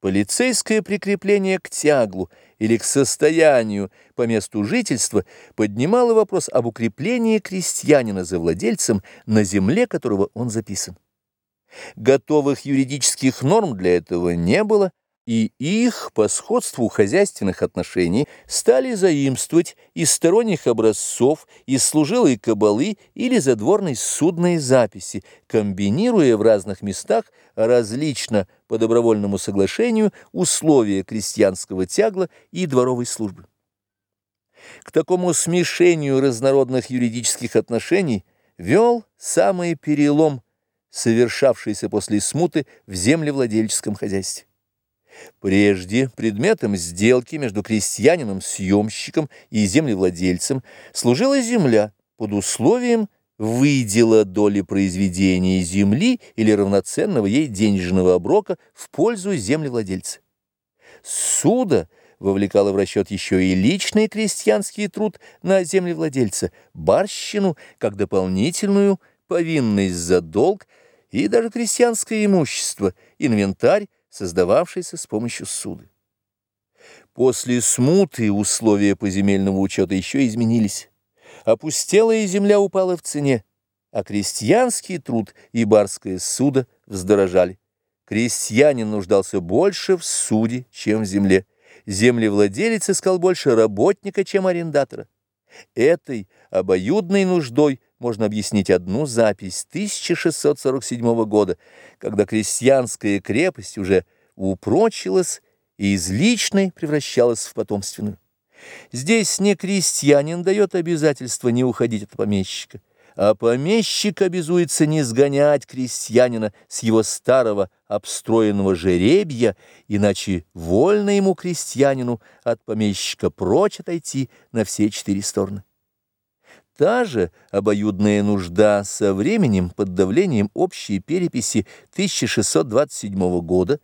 Полицейское прикрепление к тяглу или к состоянию по месту жительства поднимало вопрос об укреплении крестьянина за владельцем на земле, которого он записан. Готовых юридических норм для этого не было, и их по сходству хозяйственных отношений стали заимствовать из сторонних образцов, из служилой кабалы или задворной судной записи, комбинируя в разных местах различно по добровольному соглашению условия крестьянского тягла и дворовой службы. К такому смешению разнородных юридических отношений вел самый перелом, совершавшийся после смуты в землевладельческом хозяйстве. Прежде предметом сделки между крестьянином-съемщиком и землевладельцем служила земля под условием выдела доли произведения земли или равноценного ей денежного оброка в пользу землевладельца. Суда вовлекало в расчет еще и личный крестьянский труд на землевладельца, барщину как дополнительную повинность за долг и даже крестьянское имущество, инвентарь, создававшийся с помощью суды. После смуты условия поземельного учета еще изменились. Опустелая земля упала в цене, а крестьянский труд и барское судо вздорожали. Крестьянин нуждался больше в суде, чем в земле. Землевладелец искал больше работника, чем арендатора. Этой обоюдной нуждой можно объяснить одну запись 1647 года, когда крестьянская крепость уже упрочилась и из личной превращалась в потомственную. Здесь не крестьянин дает обязательство не уходить от помещика, а помещик обязуется не сгонять крестьянина с его старого обстроенного жеребья, иначе вольно ему крестьянину от помещика прочь отойти на все четыре стороны. Та же обоюдная нужда со временем под давлением общей переписи 1627 года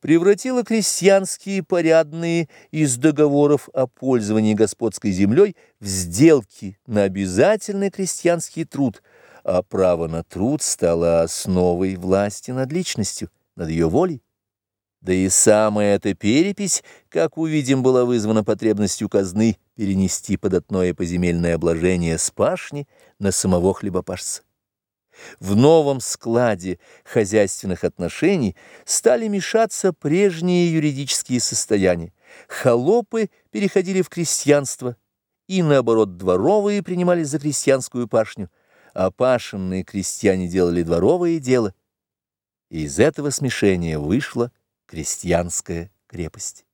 превратила крестьянские порядные из договоров о пользовании господской землей в сделки на обязательный крестьянский труд, а право на труд стало основой власти над личностью, над ее волей. Да и самая эта перепись, как увидим, была вызвана потребностью казны перенести податное поземельное обложение с пашни на самого хлебопашца. В новом складе хозяйственных отношений стали мешаться прежние юридические состояния. Холопы переходили в крестьянство, и наоборот дворовые принимались за крестьянскую пашню, а пашенные крестьяне делали дворовое дело. И из этого смешения вышла крестьянская крепость.